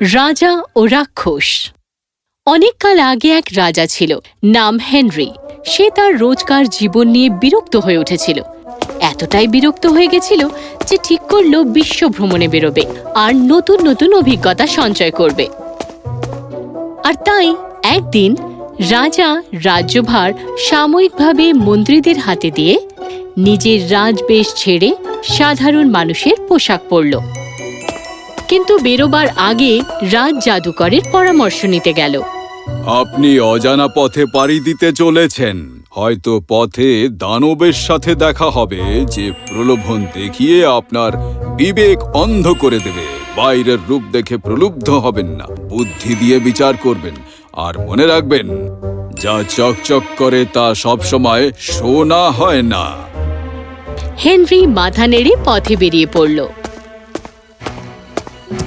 রাজা ও রাক্ষস। অনেককাল আগে এক রাজা ছিল, নাম হেনরি। সে তার রোজকার জীবন নিয়ে বিরক্ত হয়ে উঠেছিল। এতটাই বিরক্ত হয়ে গেছিল যে ঠিক করল বিশ্ব ভ্রমণে বেরোবে আর নতুন নতুন অভিজ্ঞতা সঞ্চয় করবে। আর তাই একদিন রাজা রাজ্যভার সাময়িকভাবে মন্ত্রীদের হাতে দিয়ে নিজের রাজবেশ ছেড়ে সাধারণ মানুষের পোশাক পরল। কিন্তু বেরোবার আগে রাজ জাদুকরের পরামর্শ নিতে গেল। আপনি অজানা পথে পাড়ি দিতে চলেছেন। হয়তো পথে দানবের সাথে দেখা হবে যে প্রলোভন দেখিয়ে আপনার বিবেক অন্ধ করে দেবে। বাইরের রূপ দেখে প্রলুব্ধ হবেন না বুদ্ধি দিয়ে বিচার করবেন আর মনে রাখবেন যা চকচক করে তা সবসময় সোনা হয় না। হেনরি মাথা নেড়ে পথে বেরিয়ে পড়ল।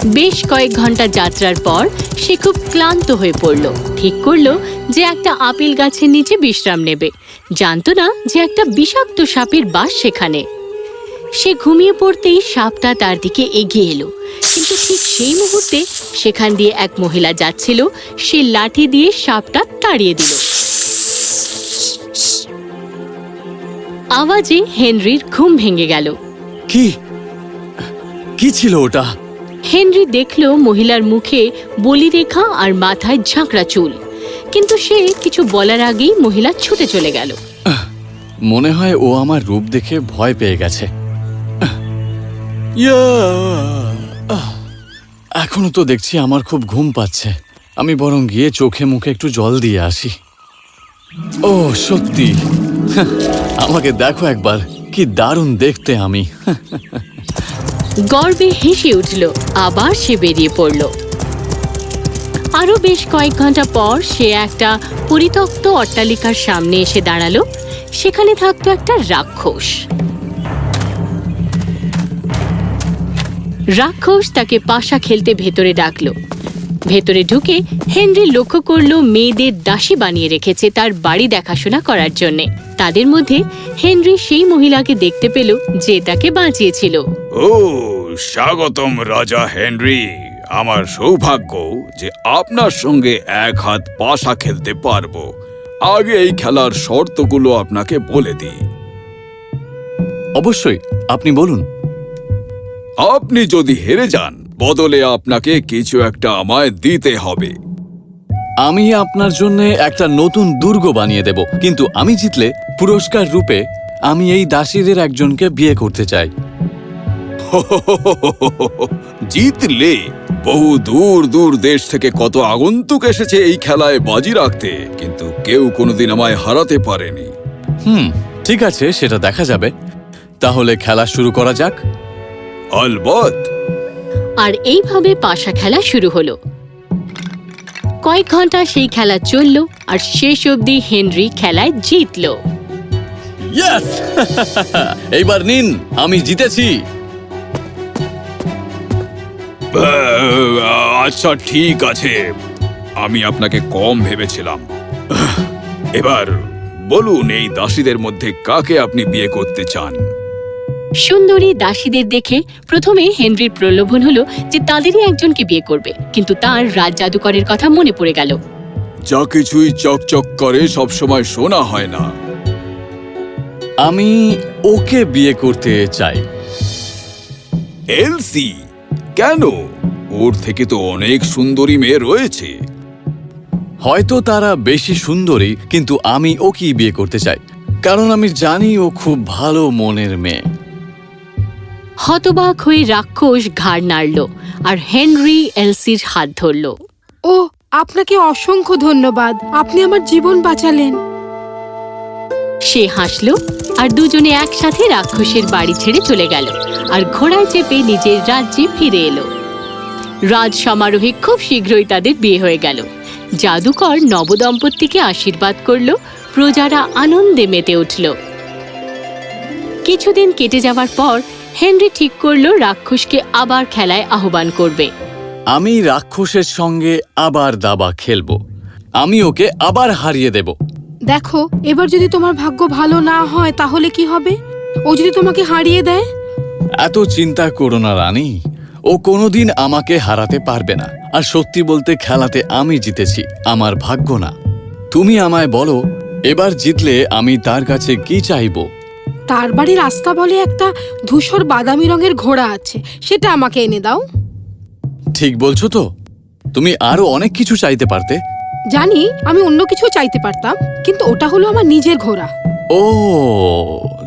বেশ কয়েক ঘণ্টা যাত্রার পর সে খুব ক্লান্ত হয়ে পড়ল। ঠিক করল যে একটা আপেল গাছের নিচে বিশ্রাম নেবে। জানতো না যে একটা বিষাক্ত সাপের বাস সেখানে। সে ঘুমিয়ে পড়তেই সাপটা তার দিকে এগিয়ে এলো। কিন্তু ঠিক সেই মুহূর্তে সেখান দিয়ে এক মহিলা যাচ্ছিল। সে লাঠি দিয়ে সাপটা তাড়িয়ে দিল। আওয়াজে হেনরির ঘুম ভেঙে গেল। কি? ছিল ওটা? হেনরি দেখল মহিলার মুখে বলিরেখা আর মাথায় ঝাঁকড়া চুল। কিন্তু সে কিছু বলার আগেই মহিলা ছুটে চলে গেল। মনে হয় ও আমার রূপ দেখে ভয় পেয়ে গেছে! এখনও তো দেখছি আমার খুব ঘুম পাচ্ছে। আমি বরং গিয়ে চোখে মুখে একটু জল দিয়ে আসি। ও, সত্যি। আমাকে দেখো একবার, কি দারুণ দেখতে আমি। গর্বে হেসে উঠল, আবার সে বেরিয়ে পড়ল। আরও বেশ কয়েক ঘণ্টা পর সে একটা পরিত্যক্ত অট্টালিকার সামনে এসে দাঁড়াল। সেখানে থাকত একটা রাক্ষস। রাক্ষস তাকে পাশা খেলতে ভেতরে ডাকলো। ভেতরে ঢুকে হেনরি লক্ষ্য করল মেয়েদের দাসী বানিয়ে রেখেছে তার বাড়ি দেখাশোনা করার জন্যে। তাদের মধ্যে হেনরি সেই মহিলাকে দেখতে পেল যে তাকে বাঁচিয়েছিল। ও স্বাগতম রাজা হেনরি। আমার সৌভাগ্য যে আপনার সঙ্গে এক হাত পাশা খেলতে পারব। আগে এই খেলার শর্তগুলো আপনাকে বলে দিই। অবশ্যই আপনি বলুন। আপনি যদি হেরে যান বদলে আপনাকে কিছু একটা আমায় দিতে হবে। আমি আপনার জন্য একটা নতুন দুর্গ বানিয়ে দেব কিন্তু আমি জিতলে পুরস্কার রূপে আমি এই দাসীদের একজনকে বিয়ে করতে চাই। জিতলে বহু দূর দূর দেশ থেকে কত আগন্তুক এসেছে এই খেলায় বাজি রাখতে কিন্তু কেউ কোনোদিন আমায় হারাতে পারেনি। হুম ঠিক আছে সেটা দেখা যাবে। তাহলে খেলা শুরু করা যাক। আলবত আর এইভাবে পাশা খেলা শুরু হলো। কয়েক ঘণ্টা সেই খেলা চলল আর শেষ অবধি হেনরি খেলায় জিতলো। ইয়েস এইবার নিন আমি জিতেছি। আচ্ছা ঠিক আছে। আমি আপনাকে কম ভেবেছিলাম। এবার বলুন এই দাসীদের মধ্যে কাকে আপনি বিয়ে করতে চান? সুন্দরী দাসীদের দেখে প্রথমে হেনরির প্রলোভন হলো যে তাদেরই একজনকে বিয়ে করবে কিন্তু তার রাজ জাদুকরের কথা মনে পড়ে গেল। যা কিছুই চকচক করে সবসময় শোনা হয় না। আমি ওকে বিয়ে করতে চাই। এলসি কেন? ওর থেকে তো অনেক সুন্দরী মেয়ে রয়েছে। হয়তো তারা বেশি সুন্দরী কিন্তু আমি ওকেই বিয়ে করতে চাই কারণ আমি জানি ও খুব ভালো মনের মেয়ে। হতবাক হয়ে রাক্ষস ঘাড় নাড়ল আর হেনরি এলসির হাত ধরল। ও আপনাকে অসংখ্য ধন্যবাদ। আপনি আমার জীবন বাঁচালেন। সে হাসল আর দুজনে একসাথে রাক্ষসের বাড়ি ছেড়ে চলে গেল আর ঘোড়ায় চেপে নিজের রাজ্যে ফিরে এলো। রাজ সমারোহে খুব শীঘ্রই তাদের বিয়ে হয়ে গেল। জাদুকর নবদম্পতিকে আশীর্বাদ করল প্রজারা আনন্দে মেতে উঠল। কিছুদিন কেটে যাওয়ার পর হেনরি ঠিক করল রাক্ষসকে আবার খেলায় আহ্বান করবে। আমি রাক্ষসের সঙ্গে আবার দাবা খেলব। আমি ওকে আবার হারিয়ে দেব। দেখো এবার যদি তোমার ভাগ্য ভালো না হয় তাহলে কি হবে? ও যদি তোমাকে হারিয়ে দেয়? এত চিন্তা করো না রানী। ও কোনোদিন আমাকে হারাতে পারবে না। আর সত্যি বলতে খেলাতে আমি জিতেছি আমার ভাগ্য না। তুমি আমায় বলো এবার জিতলে আমি তার কাছে কি চাইব? তার বাড়ির রাস্তা বলে একটা ধূসর বাদামি রঙের ঘোড়া আছে সেটা আমাকে এনে দাও। ঠিক বলছো তো। তুমি আরও অনেক কিছু চাইতে পারতে। জানি আমি অন্য কিছু চাইতে পারতাম কিন্তু ওটা হলো আমার নিজের ঘোড়া। ও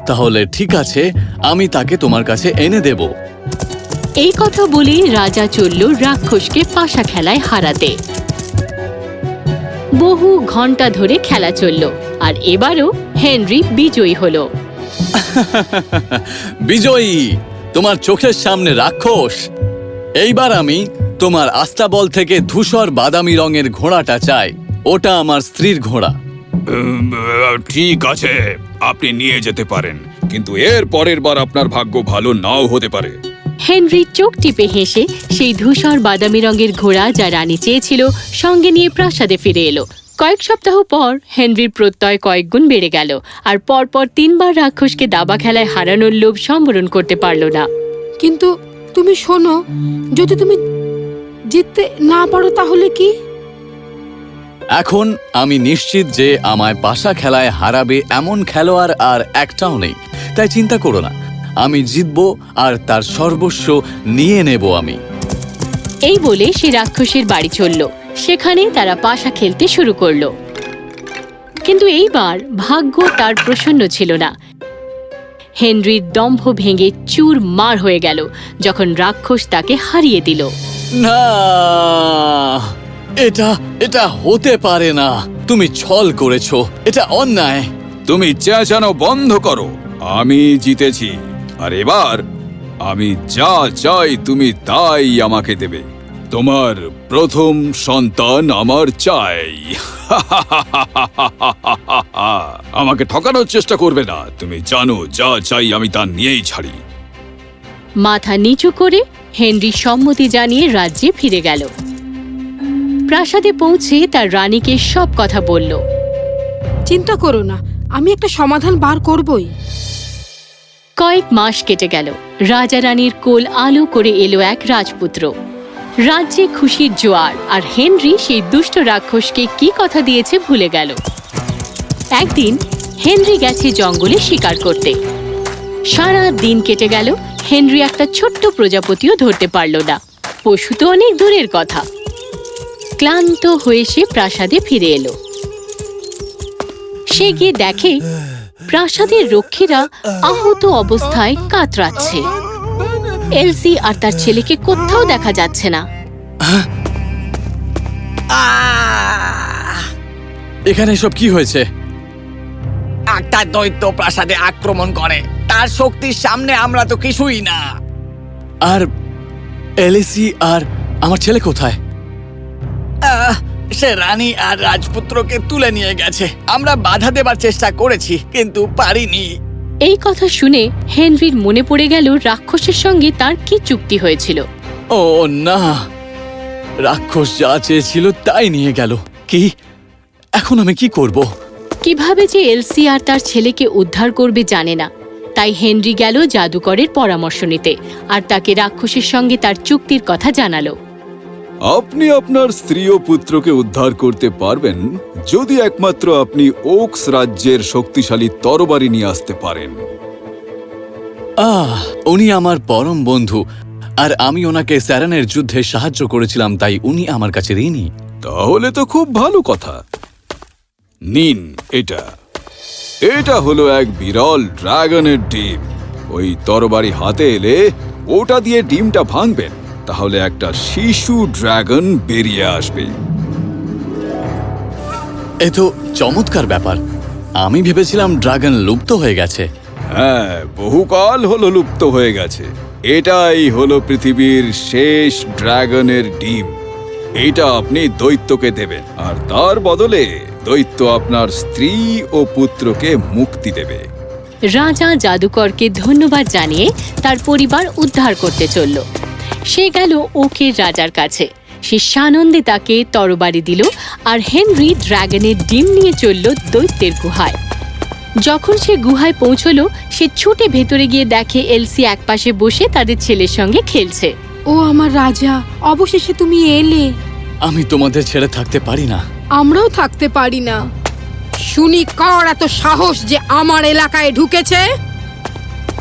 তাহলে ঠিক আছে আমি তাকে তোমার কাছে এনে দেব। এই কথা বলে রাজা চলল রাক্ষসকে পাশা খেলায় হারাতে। বহু ঘণ্টা ধরে খেলা চলল আর এবারও হেনরি বিজয়ী হলো। বিজয়ী তোমার চোখের সামনে রাক্ষস। এইবার আমি তোমার আস্তাবল থেকে ধূসর বাদামি রঙের ঘোড়াটা চাই। ওটা আমার স্ত্রীর ঘোড়া। উম, ঠিক আছে আপনি নিয়ে যেতে পারেন। কিন্তু এর পরের বার আপনার ভাগ্য ভালো নাও হতে পারে। হেনরি চোখ টিপে হেসে সেই ধূসর বাদামি রঙের ঘোড়া যা রানী চেয়েছিল সঙ্গে নিয়ে প্রাসাদে ফিরে এলো। কয়েক সপ্তাহ পর হেনরির প্রত্যয় কয়েক গুণ বেড়ে গেল আর পরপর তিনবার রাক্ষসকে দাবা খেলায় হারানোর লোভ সম্বরণ করতে পারল না। কিন্তু তুমি শোনো যদি তুমি জিততে না পারো তাহলে কি? এখন আমি নিশ্চিত যে আমায় পাশা খেলায় হারাবে এমন খেলোয়াড় আর একটাও নেই তাই চিন্তা করো না। আমি জিতব আর তার সর্বস্ব নিয়ে নেব আমি। এই বলে সে রাক্ষসের বাড়ি চলল। সেখানে তারা পাশা খেলতে শুরু করল। কিন্তু এইবার ভাগ্য তার প্রসন্ন ছিল না। হেনরির দম্ভ ভেঙে চুর মার হয়ে গেল যখন রাক্ষস তাকে হারিয়ে দিল। না এটা এটা হতে পারে না। তুমি ছল করেছ এটা অন্যায়। তুমি চেঁচানো বন্ধ করো আমি জিতেছি। আর এবার আমি যা চাই তুমি তাই আমাকে দেবে। তোমার প্রথম সন্তান আমার চাই। আমাকে ঠকানোর চেষ্টা করবে না। তুমি জানো যা চাই আমি তা নিয়েই ছাড়ি। মাথা নিচু করে হেনরি সম্মতি জানিয়ে রাজ্যে ফিরে গেল। প্রাসাদে পৌঁছে তার রানীকে সব কথা বলল। চিন্তা করো না আমি একটা সমাধান বার করবই। কয়েক মাস কেটে গেল। রাজা রানীর কোল আলো করে এলো এক রাজপুত্র। রাজ্যে খুশির জোয়ার, আর হেনরি সেই দুষ্ট রাক্ষসকে কি কথা দিয়েছে ভুলে গেল। একদিন হেনরি গেছে জঙ্গলে শিকার করতে। সারা দিন কেটে গেল, হেনরি একটা ছোট্ট প্রজাপতিও ধরতে পারল না। পশু তো অনেক দূরের কথা। ক্লান্ত হয়ে সে প্রাসাদে ফিরে এলো। সে গিয়ে দেখে প্রাসাদের রক্ষীরা আহত অবস্থায় কাতরাচ্ছে। এলসি আর তার ছেলেকে কোথাও দেখা যাচ্ছে না। এখানে সব কি হয়েছে? একটা দৈত্য প্রাসাদে আক্রমণ করে। তার শক্তির সামনে আমরা তো কিছুই না। আর এলিসি আর আমার ছেলে কোথায়? আহ, সে রানী আর রাজপুত্রকে তুলে নিয়ে গেছে। আমরা বাধা দেবার চেষ্টা করেছি কিন্তু পারিনি। এই কথা শুনে হেনরির মনে পড়ে গেল রাক্ষসের সঙ্গে তার কি চুক্তি হয়েছিল। ও না রাক্ষস যা চেয়েছিল তাই নিয়ে গেল। কি? এখন আমি কি করব? কীভাবে যে এলসি আর তার ছেলেকে উদ্ধার করবে জানে না। তাই হেনরি গেল জাদুকরের পরামর্শ নিতে আর তাকে রাক্ষসের সঙ্গে তার চুক্তির কথা জানালো। আপনি আপনার স্ত্রী ও পুত্রকে উদ্ধার করতে পারবেন যদি একমাত্র আপনি ওকস রাজ্যের শক্তিশালী তরবারি নিয়ে আসতে পারেন। আহ উনি আমার পরম বন্ধু আর আমি ওনাকে স্যারানের যুদ্ধে সাহায্য করেছিলাম তাই উনি আমার কাছে ঋণী। তাহলে তো খুব ভালো কথা। নিন এটা। এটা হলো এক বিরল ড্রাগনের ডিম। ওই তরবারি হাতে এলে ওটা দিয়ে ডিমটা ভাঙবেন। তাহলে একটা শিশু ড্রাগন বেরিয়ে আসবে। এ তো চমৎকার ব্যাপার। আমি ভেবেছিলাম ড্রাগন লুপ্ত হয়ে গেছে। হ্যাঁ বহুকাল হলো লুপ্ত হয়ে গেছে। এটাই হলো পৃথিবীর শেষ ড্রাগনের ডিম। এটা আপনি দৈত্যকে দেবেন আর তার বদলে দৈত্য আপনার স্ত্রী ও পুত্রকে মুক্তি দেবে। রাজা জাদুকরকে ধন্যবাদ জানিয়ে তার পরিবার উদ্ধার করতে চলল। সে গেল ওকের রাজার কাছে। সে সানন্দে তাকে তরবারি দিল আর হেনরি ড্রাগনের ডিম নিয়ে চলল দৈত্যের গুহায়। যখন সে গুহায় পৌঁছলো সে ছুটে ভেতরে গিয়ে দেখে এলসি একপাশে বসে তাদের ছেলের সঙ্গে খেলছে। ও আমার রাজা অবশেষে তুমি এলে। আমি তোমাদের ছেড়ে থাকতে পারি না। আমরাও থাকতে পারি না। শুনি কার এত সাহস যে আমার এলাকায় ঢুকেছে?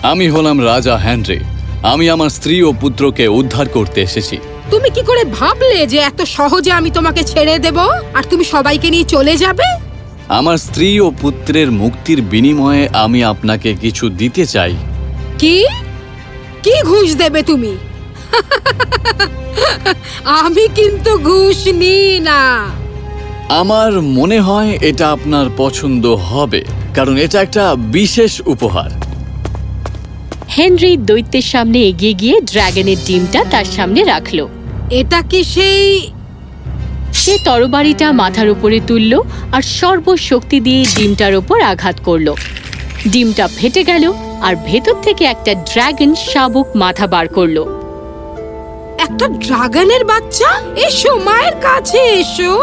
আমি হলাম রাজা হ্যানরি আমি আমার স্ত্রী ও পুত্রকে উদ্ধার করতে এসেছি। তুমি কি করে ভাবলে যে এত সহজে আমি তোমাকে ছেড়ে দেব? আর তুমি সবাইকে নিয়ে চলে যাবে? আমার স্ত্রী ও পুত্রের মুক্তির বিনিময়ে আমি আপনাকে কিছু দিতে চাই। কি? কি ঘুষ দেবে তুমি? আমি কিন্তু ঘুষ নিই না। আমার মনে হয় এটা আপনার পছন্দ হবে কারণ এটা একটা বিশেষ উপহার। হেনরি দৈত্যের সামনে এগিয়ে গিয়ে ড্রাগনের ডিমটা তার সামনে রাখল। এটা কি সেই সে তরবারিটা মাথার উপরে তুলল আর সর্বশক্তি দিয়ে ডিমটার ওপর আঘাত করল। ডিমটা ফেটে গেল আর ভেতর থেকে একটা ড্রাগন শাবুক মাথা বার করল। একটা ড্রাগনের বাচ্চা? এসো মায়ের কাছে এসো।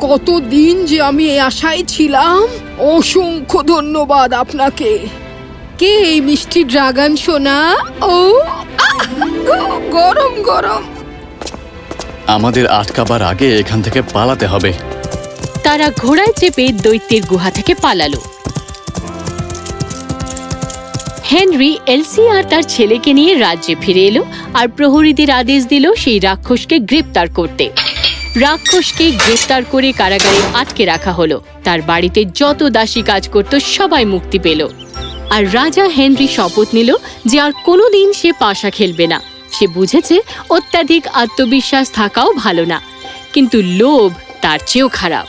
কতদিন যে আমি আশায় ছিলাম অসংখ্য ধন্যবাদ আপনাকে। কে এই মিষ্টি ড্রাগন সোনা? ও গরম গরম। আমাদের আটকাবার আগে এখান থেকে পালাতে হবে। তারা ঘোড়ায় চেপে দৈত্যের গুহা থেকে পালালো। হেনরি এলসি আর তার ছেলেকে নিয়ে রাজ্যে ফিরে এলো আর প্রহরীদের আদেশ দিল সেই রাক্ষসকে গ্রেপ্তার করতে। রাক্ষসকে গ্রেপ্তার করে কারাগারে আটকে রাখা হলো। তার বাড়িতে যত দাসী কাজ করত সবাই মুক্তি পেল। আর রাজা হেনরি শপথ নিল যে আর কোনোদিন সে পাশা খেলবে না। সে বুঝেছে অত্যাধিক আত্মবিশ্বাস থাকাও ভালো না, কিন্তু লোভ তার চেয়েও খারাপ।